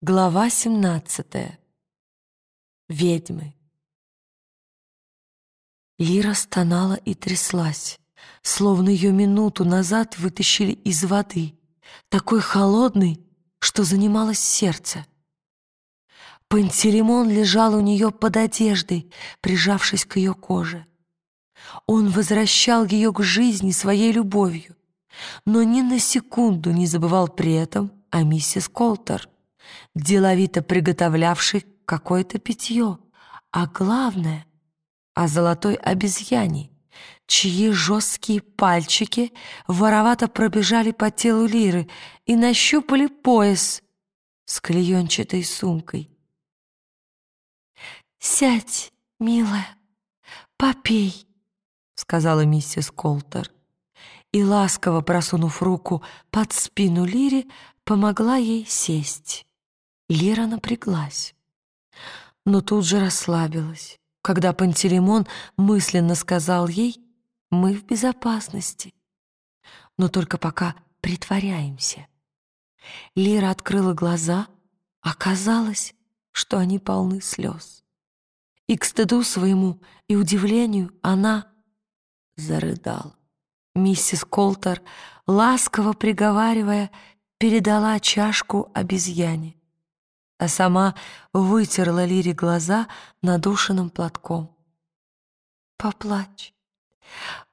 Глава 17. Ведьмы. Лира стонала и тряслась, словно ее минуту назад вытащили из воды, такой холодной, что занималось сердце. Пантелеймон лежал у нее под одеждой, прижавшись к ее коже. Он возвращал ее к жизни своей любовью, но ни на секунду не забывал при этом о миссис Колтер — деловито приготовлявший какое-то питье, а главное — о золотой обезьяне, чьи жесткие пальчики воровато пробежали по телу Лиры и нащупали пояс с клеенчатой сумкой. «Сядь, милая, попей», — сказала миссис Колтер, и, ласково просунув руку под спину Лире, помогла ей сесть. Лира напряглась, но тут же расслабилась, когда Пантелеймон мысленно сказал ей «Мы в безопасности, но только пока притворяемся». Лира открыла глаза, оказалось, что они полны слез. И к стыду своему и удивлению она зарыдала. Миссис Колтер, ласково приговаривая, передала чашку обезьяне а сама вытерла Лире глаза надушенным платком. «Поплачь,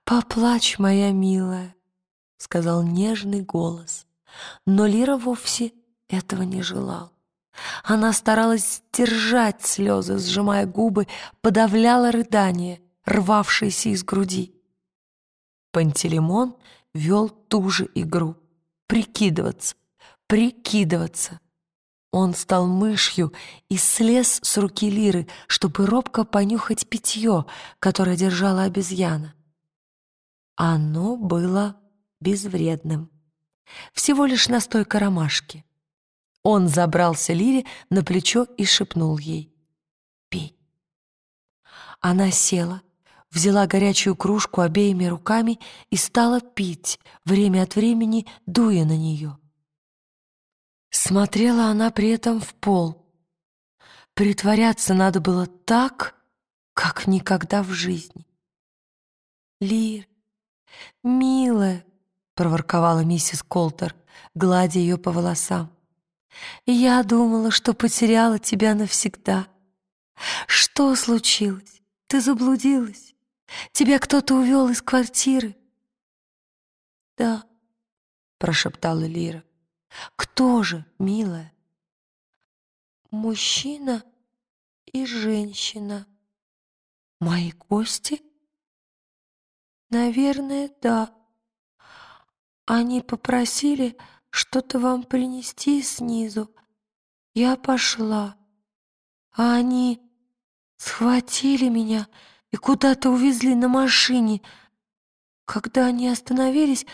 поплачь, моя милая», — сказал нежный голос. Но Лира вовсе этого не желала. Она старалась держать слезы, сжимая губы, подавляла рыдание, рвавшееся из груди. Пантелеймон вел ту же игру — прикидываться, прикидываться. Он стал мышью и слез с руки Лиры, чтобы робко понюхать питье, которое держала обезьяна. Оно было безвредным. Всего лишь настойка ромашки. Он забрался Лире на плечо и шепнул ей «Пей». Она села, взяла горячую кружку обеими руками и стала пить, время от времени дуя на нее. Смотрела она при этом в пол. Притворяться надо было так, как никогда в жизни. «Лир, милая», — проворковала миссис Колтер, гладя ее по волосам, «я думала, что потеряла тебя навсегда. Что случилось? Ты заблудилась? Тебя кто-то увел из квартиры?» «Да», — прошептала Лира. Кто же, милая? Мужчина и женщина. Мои гости? Наверное, да. Они попросили что-то вам принести снизу. Я пошла. А они схватили меня и куда-то увезли на машине. Когда они остановились,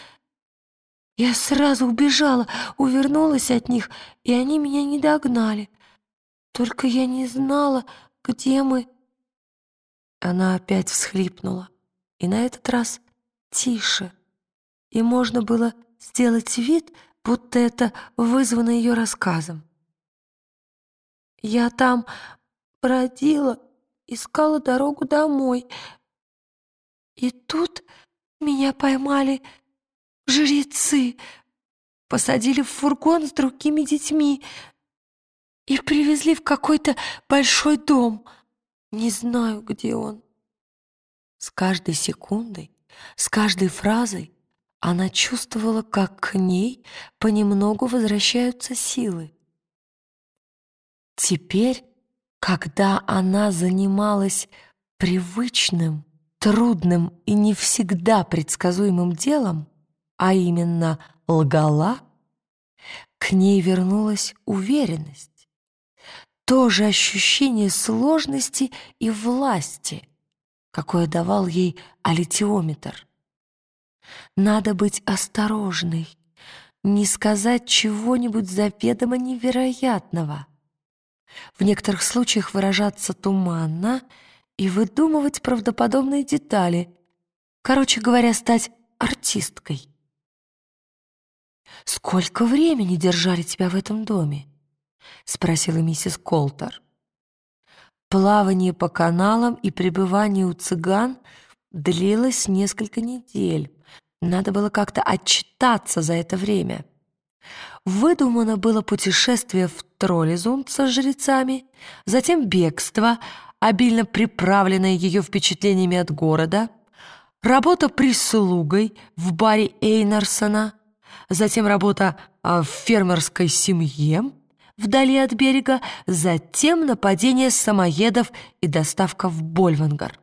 я сразу убежала, увернулась от них, и они меня не догнали. Только я не знала, где мы...» Она опять всхлипнула, и на этот раз тише, и можно было сделать вид, будто это вызвано ее рассказом. «Я там бродила, искала дорогу домой, и тут меня поймали жрецы посадили в фургон с другими детьми и привезли в какой-то большой дом. Не знаю, где он. С каждой секундой, с каждой фразой она чувствовала, как к ней понемногу возвращаются силы. Теперь, когда она занималась привычным, трудным и не всегда предсказуемым делом, а именно лгала, к ней вернулась уверенность. То же ощущение сложности и власти, какое давал ей алитиометр. Надо быть осторожной, не сказать чего-нибудь заведомо невероятного. В некоторых случаях выражаться туманно и выдумывать правдоподобные детали. Короче говоря, стать артисткой. Сколько времени держали тебя в этом доме? — спросила миссис Колтер. Плавание по каналам и пребывание у цыган длилось несколько недель. Надо было как-то отчитаться за это время. Выдумано было путешествие в Троллизунд со жрецами, затем бегство, обильно приправленное ее впечатлениями от города, работа прислугой в баре Эйнарсона, затем работа а, в фермерской семье вдали от берега, затем нападение самоедов и доставка в Больвангар.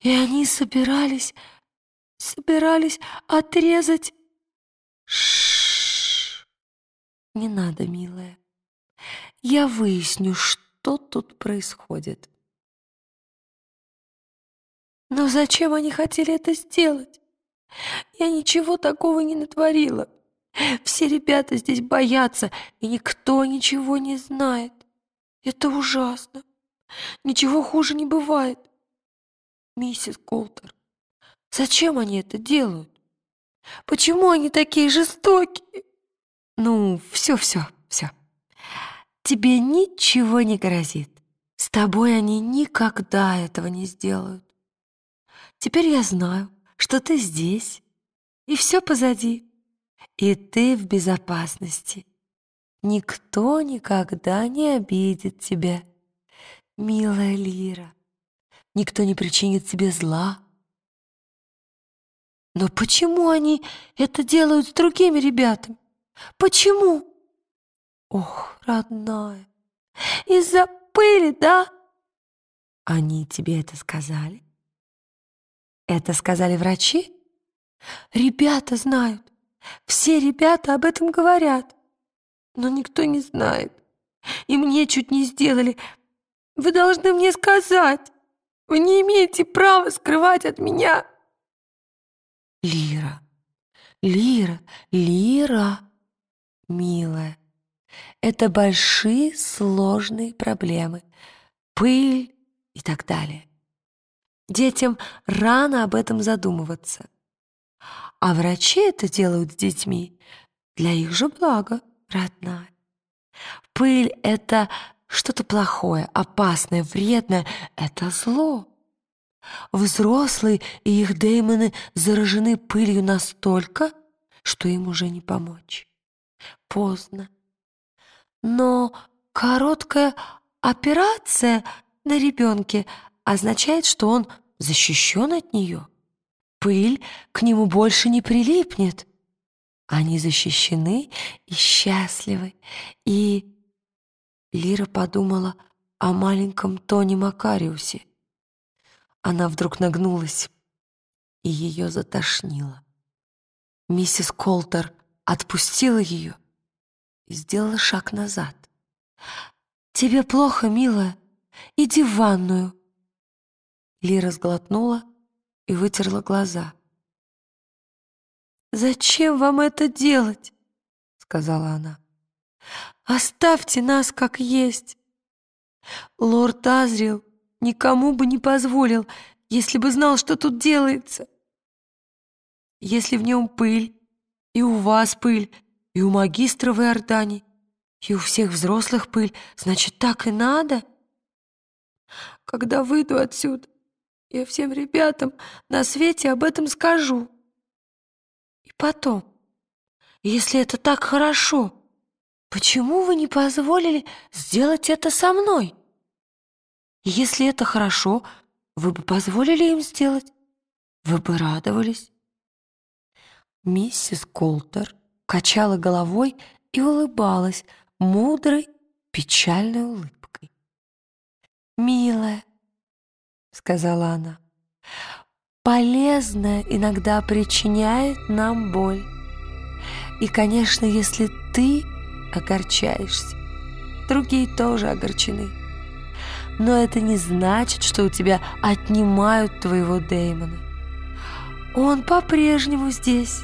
И они собирались, собирались отрезать... Шш, не надо, милая. Я выясню, что тут происходит. Но зачем они хотели это сделать? Я ничего такого не натворила. Все ребята здесь боятся, и никто ничего не знает. Это ужасно. Ничего хуже не бывает. Миссис Колтер, зачем они это делают? Почему они такие жестокие? Ну, все-все, все. Тебе ничего не грозит. С тобой они никогда этого не сделают. Теперь я знаю, что ты здесь, и все позади, и ты в безопасности. Никто никогда не обидит тебя, милая Лира. Никто не причинит тебе зла. Но почему они это делают с другими ребятами? Почему? Ох, родная, из-за пыли, да? Они тебе это сказали? Это сказали врачи? Ребята знают. Все ребята об этом говорят. Но никто не знает. И мне чуть не сделали. Вы должны мне сказать. Вы не имеете права скрывать от меня. Лира, Лира, Лира, милая, это большие сложные проблемы. Пыль и так далее. Детям рано об этом задумываться. А врачи это делают с детьми для их же блага, родная. Пыль — это что-то плохое, опасное, вредное — это зло. Взрослые и их деймоны заражены пылью настолько, что им уже не помочь. Поздно. Но короткая операция на ребенке означает, что он защищен от нее. Пыль к нему больше не прилипнет. Они защищены и счастливы. И Лира подумала о маленьком Тони Макариусе. Она вдруг нагнулась, и ее затошнило. Миссис Колтер отпустила ее и сделала шаг назад. «Тебе плохо, милая? Иди в ванную». Лира сглотнула и вытерла глаза. «Зачем вам это делать?» — сказала она. «Оставьте нас как есть. Лорд Азриэл никому бы не позволил, если бы знал, что тут делается. Если в нем пыль, и у вас пыль, и у магистра в Иордане, и у всех взрослых пыль, значит, так и надо. Когда выйду отсюда, я всем ребятам на свете об этом скажу. И потом, если это так хорошо, почему вы не позволили сделать это со мной? Если это хорошо, вы бы позволили им сделать? Вы бы радовались?» Миссис Колтер качала головой и улыбалась мудрой, печальной улыбкой. «Милая, — сказала она. «Полезное иногда причиняет нам боль. И, конечно, если ты огорчаешься, другие тоже огорчены. Но это не значит, что у тебя отнимают твоего Дэймона. Он по-прежнему здесь.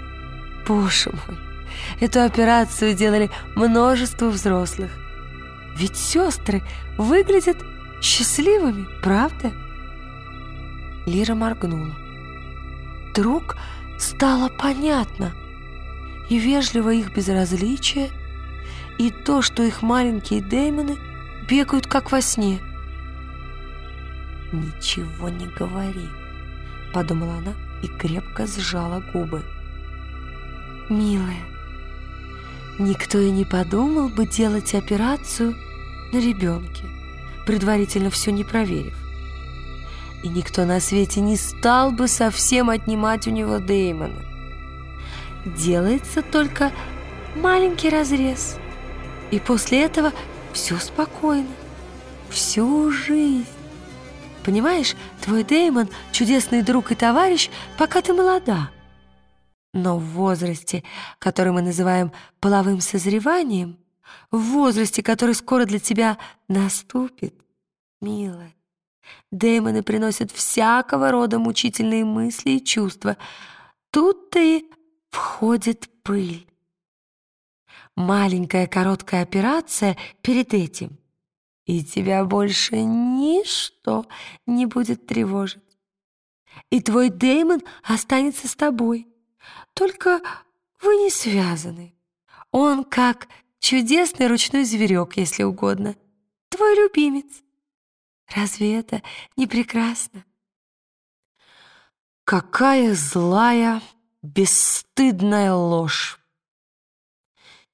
Боже мой, эту операцию делали множество взрослых. Ведь сестры выглядят счастливыми, правда?» Лира моргнула. Вдруг стало понятно и вежливо их безразличие, и то, что их маленькие демоны бегают как во сне. «Ничего не говори», — подумала она и крепко сжала губы. «Милая, никто и не подумал бы делать операцию на ребенке, предварительно все не проверив. И никто на свете не стал бы совсем отнимать у него Дэймона. Делается только маленький разрез, и после этого все спокойно, всю жизнь. Понимаешь, твой Дэймон — чудесный друг и товарищ, пока ты молода. Но в возрасте, который мы называем половым созреванием, в возрасте, который скоро для тебя наступит, милая, Дэймоны приносят всякого рода мучительные мысли и чувства. Тут-то и входит пыль. Маленькая короткая операция перед этим — и тебя больше ничто не будет тревожить. И твой Дэймон останется с тобой. Только вы не связаны. Он как чудесный ручной зверек, если угодно. Твой любимец. Разве это не прекрасно? Какая злая, бесстыдная ложь!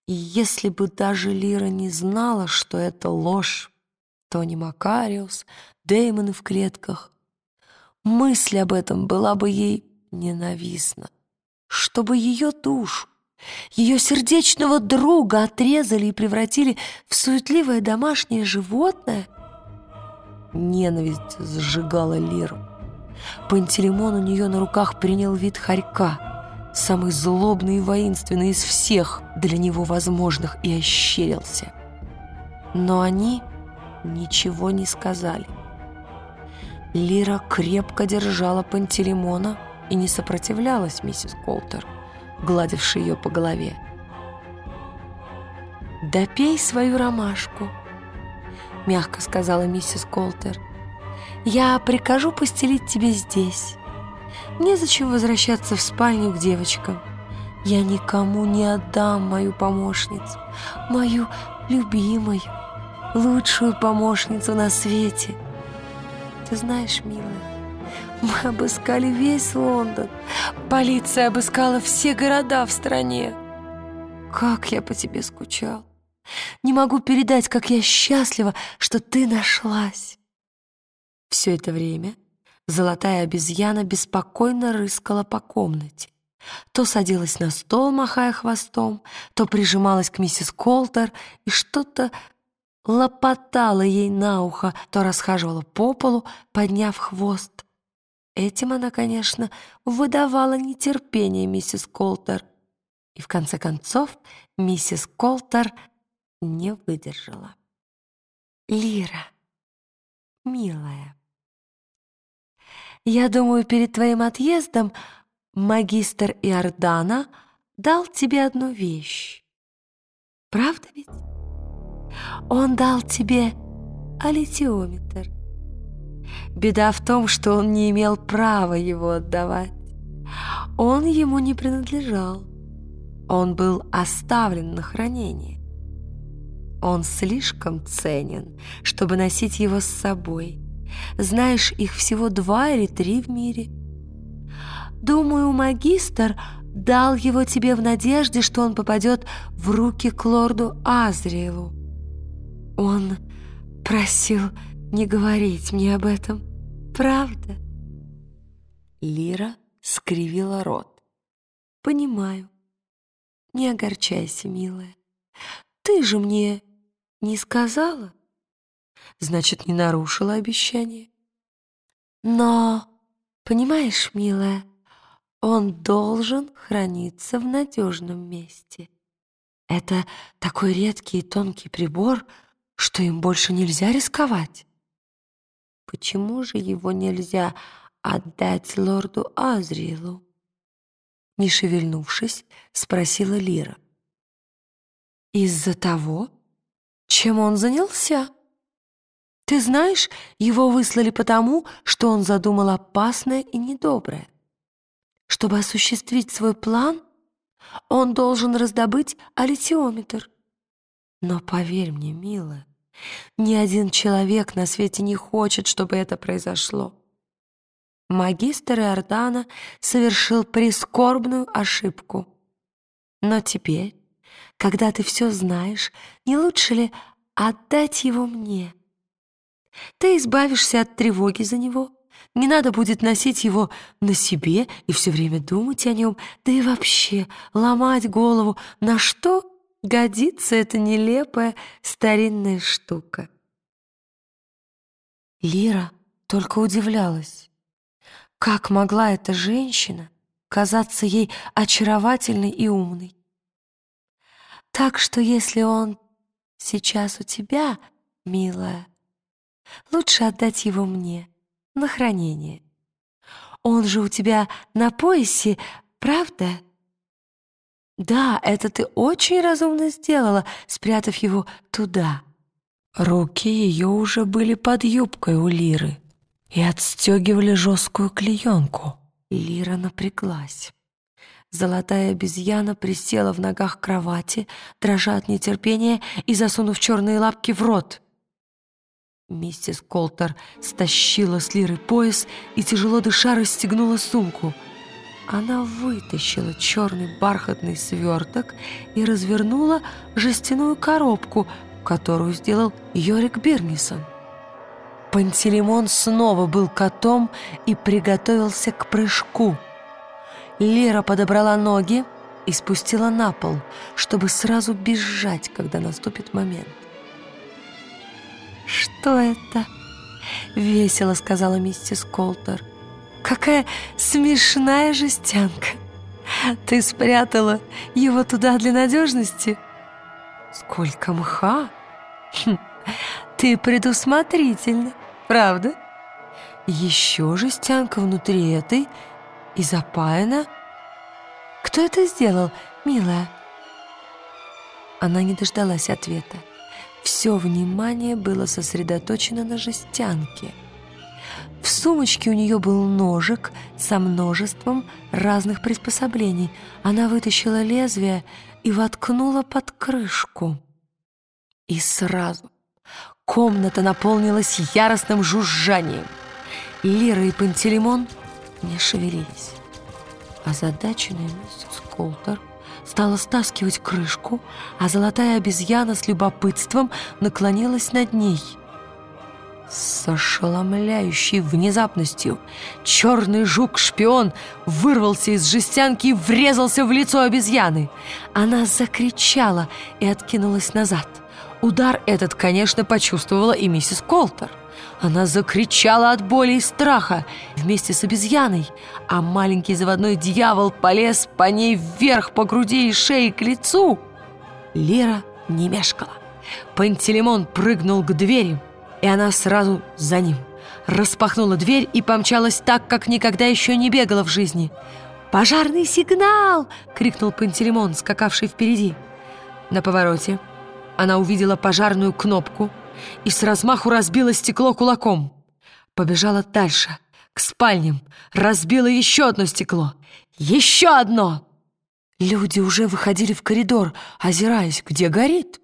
И если бы даже Лира не знала, что это ложь, Тони Макариус, Дэймоны в клетках. Мысль об этом была бы ей ненавистна. Чтобы ее душу, ее сердечного друга отрезали и превратили в суетливое домашнее животное, ненависть сжигала Лиру. Пантелеймон у нее на руках принял вид хорька, самый злобный и воинственный из всех для него возможных, и ощерился. Но они ничего не сказали. Лира крепко держала Пантелеймона и не сопротивлялась миссис Колтер, гладившей ее по голове. «Допей свою ромашку», — мягко сказала миссис Колтер. «Я прикажу постелить тебе здесь. Незачем возвращаться в спальню к девочкам. Я никому не отдам мою помощницу, мою любимую» лучшую помощницу на свете. Ты знаешь, милая, мы обыскали весь Лондон. Полиция обыскала все города в стране. Как я по тебе скучал. Не могу передать, как я счастлива, что ты нашлась. Все это время золотая обезьяна беспокойно рыскала по комнате. То садилась на стол, махая хвостом, то прижималась к миссис Колтер и что-то лопотала ей на ухо, то расхаживала по полу, подняв хвост. Этим она, конечно, выдавала нетерпение миссис Колтер. И в конце концов миссис Колтер не выдержала. «Лира, милая, я думаю, перед твоим отъездом магистр Иордана дал тебе одну вещь. Правда ведь?» Он дал тебе аллитиометр. Беда в том, что он не имел права его отдавать. Он ему не принадлежал. Он был оставлен на хранение. Он слишком ценен, чтобы носить его с собой. Знаешь, их всего два или три в мире. Думаю, магистр дал его тебе в надежде, что он попадет в руки к лорду Азриэлу. Он просил не говорить мне об этом, правда? Лира скривила рот. Понимаю. Не огорчайся, милая. Ты же мне не сказала? Значит, не нарушила обещание. Но, понимаешь, милая, он должен храниться в надежном месте. Это такой редкий и тонкий прибор — что им больше нельзя рисковать. Почему же его нельзя отдать лорду Азриэлу? Не шевельнувшись, спросила Лира. Из-за того, чем он занялся. Ты знаешь, его выслали потому, что он задумал опасное и недоброе. Чтобы осуществить свой план, он должен раздобыть аллитиометр. Но поверь мне, милая, ни один человек на свете не хочет, чтобы это произошло. Магистр Иордана совершил прискорбную ошибку. Но теперь, когда ты все знаешь, не лучше ли отдать его мне? Ты избавишься от тревоги за него, не надо будет носить его на себе и все время думать о нем, да и вообще ломать голову, на что годится эта нелепая старинная штука. Лира только удивлялась. Как могла эта женщина казаться ей очаровательной и умной? Так что если он сейчас у тебя, милая, лучше отдать его мне на хранение. Он же у тебя на поясе, правда? Да, это ты очень разумно сделала, спрятав его туда. Руки ее уже были под юбкой у Лиры и отстегивали жесткую клеенку. Лира напряглась. Золотая обезьяна присела в ногах кровати, дрожа от нетерпения и засунув черные лапки в рот. Миссис Колтер стащила с Лиры пояс и, тяжело дыша, расстегнула сумку. Она вытащила черный бархатный сверток и развернула жестяную коробку, которую сделал Йорик Бирнисон. Пантелеймон снова был котом и приготовился к прыжку. Лера подобрала ноги и спустила на пол, чтобы сразу бежать, когда наступит момент. «Что это?» — весело сказала миссис Колтер. «Какая смешная жестянка! Ты спрятала его туда для надежности?» «Сколько мха! Хм, ты предусмотрительна!» Правда? Еще жестянка внутри этой и запаяна. Кто это сделал, милая? Она не дождалась ответа. Все внимание было сосредоточено на жестянке. В сумочке у нее был ножик со множеством разных приспособлений. Она вытащила лезвие и воткнула под крышку. И сразу Комната наполнилась яростным жужжанием. Лира и Пантелеймон не шевелились. Озадаченная миссис Колтер стала стаскивать крышку, а золотая обезьяна с любопытством наклонилась над ней. С ошеломляющей внезапностью черный жук-шпион вырвался из жестянки и врезался в лицо обезьяны. Она закричала и откинулась назад. Удар этот, конечно, почувствовала и миссис Колтер. Она закричала от боли и страха вместе с обезьяной, а маленький заводной дьявол полез по ней вверх по груди и шее к лицу. Лера не мешкала. Пантелеймон прыгнул к двери, и она сразу за ним. Распахнула дверь и помчалась так, как никогда еще не бегала в жизни. «Пожарный сигнал!» — крикнул Пантелеймон, скакавший впереди. На повороте она увидела пожарную кнопку и с размаху разбила стекло кулаком. Побежала дальше, к спальням, разбила еще одно стекло. Еще одно! Люди уже выходили в коридор, озираясь, где горит.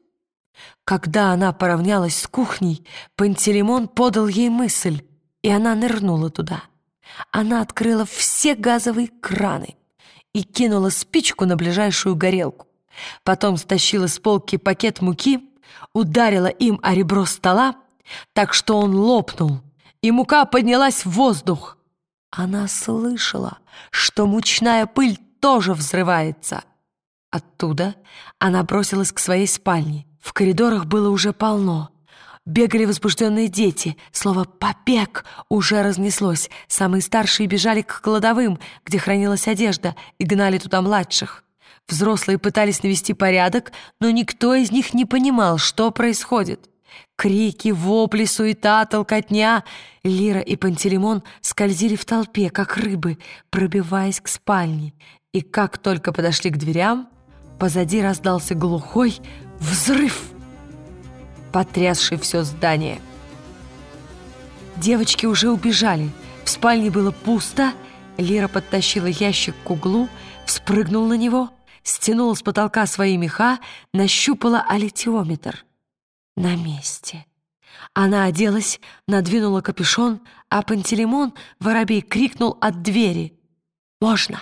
Когда она поравнялась с кухней, Пантелеймон подал ей мысль, и она нырнула туда. Она открыла все газовые краны и кинула спичку на ближайшую горелку. Потом стащила с полки пакет муки, ударила им о ребро стола, так что он лопнул, и мука поднялась в воздух. Она слышала, что мучная пыль тоже взрывается. Оттуда она бросилась к своей спальне. В коридорах было уже полно. Бегали возбужденные дети. Слово «побег» уже разнеслось. Самые старшие бежали к кладовым, где хранилась одежда, и гнали туда младших. Взрослые пытались навести порядок, но никто из них не понимал, что происходит. Крики, вопли, суета, толкотня. Лира и Пантелеймон скользили в толпе, как рыбы, пробиваясь к спальне. И как только подошли к дверям, позади раздался глухой взрыв, потрясший все здание. Девочки уже убежали. В спальне было пусто. Лира подтащила ящик к углу, вспрыгнул на него — стянула с потолка свои меха, нащупала аллитиометр. На месте. Она оделась, надвинула капюшон, а Пантелеймон, воробей, крикнул от двери. «Можно!»